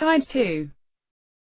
kind too.